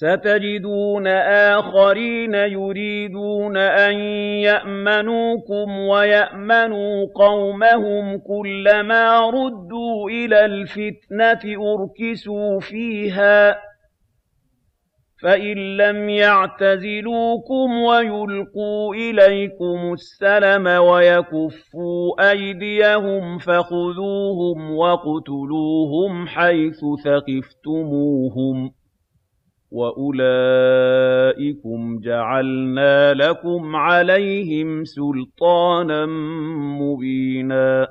سَتَجِدُونَ آخَرِينَ يُرِيدُونَ أَن يَأْمَنُوكُمْ وَيَأْمَنُوا قَوْمَهُمْ كُلَّمَا رُدُّوا إِلَى الْفِتْنَةِ أُرْكِسُوا فِيهَا ۚ فَإِن لَّمْ يَعْتَزِلُوكُمْ وَيُلْقُوا إِلَيْكُمُ السَّلَمَ وَيَكُفُّوا أَيْدِيَهُمْ فَخُذُوهُمْ وَاقْتُلُوهُمْ حَيْثُ ثَقِفْتُمُوهُمْ ۚ وَأُولَٰئِكُمْ جَعَلْنَا لَكُمْ عَلَيْهِمْ سُلْطَانًا مُّبِينًا